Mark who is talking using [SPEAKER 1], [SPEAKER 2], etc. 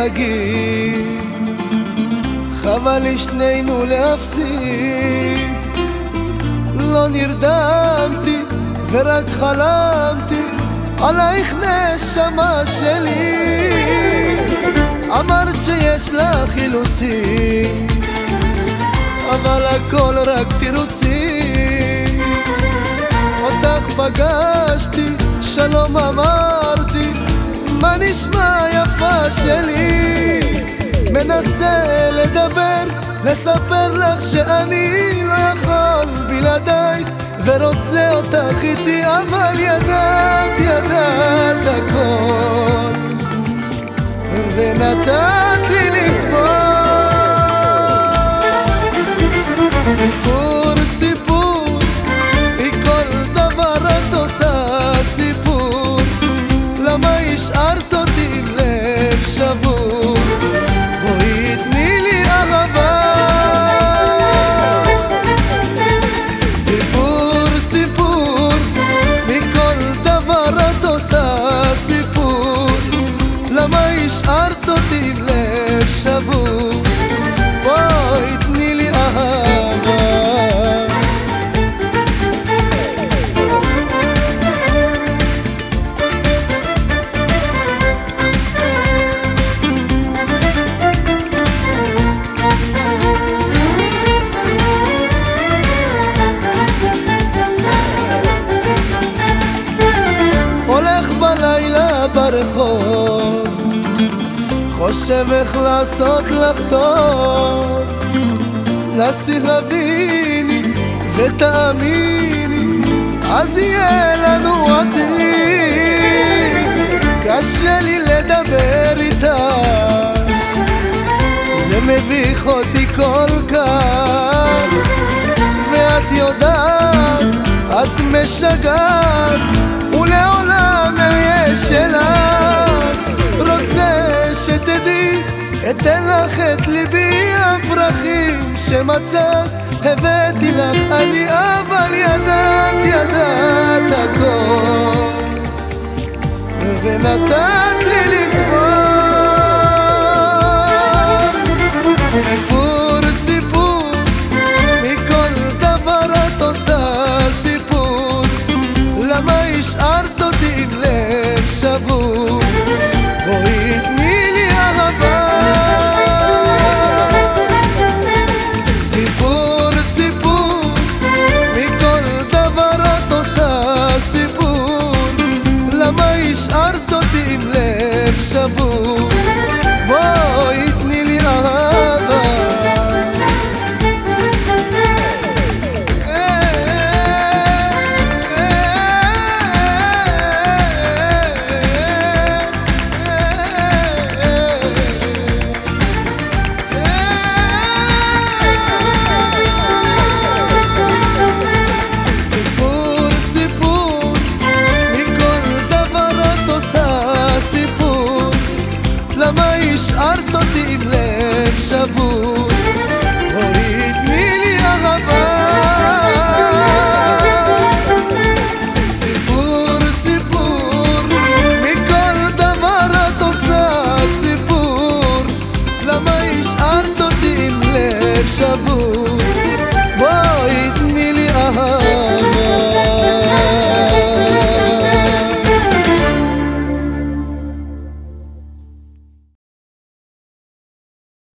[SPEAKER 1] החגים חבל לי שנינו להפסיד לא נרדמתי ורק חלמתי עלייך נשמה שלי. אמרת שיש לך אילוצים אבל הכל רק תירוצים. אותך פגשתי, שלום אמרתי מה נשמע יפה שלי? מנסה לדבר, לספר לך שאני לא יכול בלעדייך ורוצה אותך איתי אבל ידעת, ידעת הכל ונתת לי לסבול favor. חושב איך לעשות לך טוב. נסי הביני ותאמיני אז יהיה לנו עתיד. קשה לי לדבר איתך זה מביך אותי כל כך. ואת יודעת, את משגעת ולעולם אהיה שמצאת הבאתי לך אני אבל ידעת, ידעת הכל. ונתת sabor.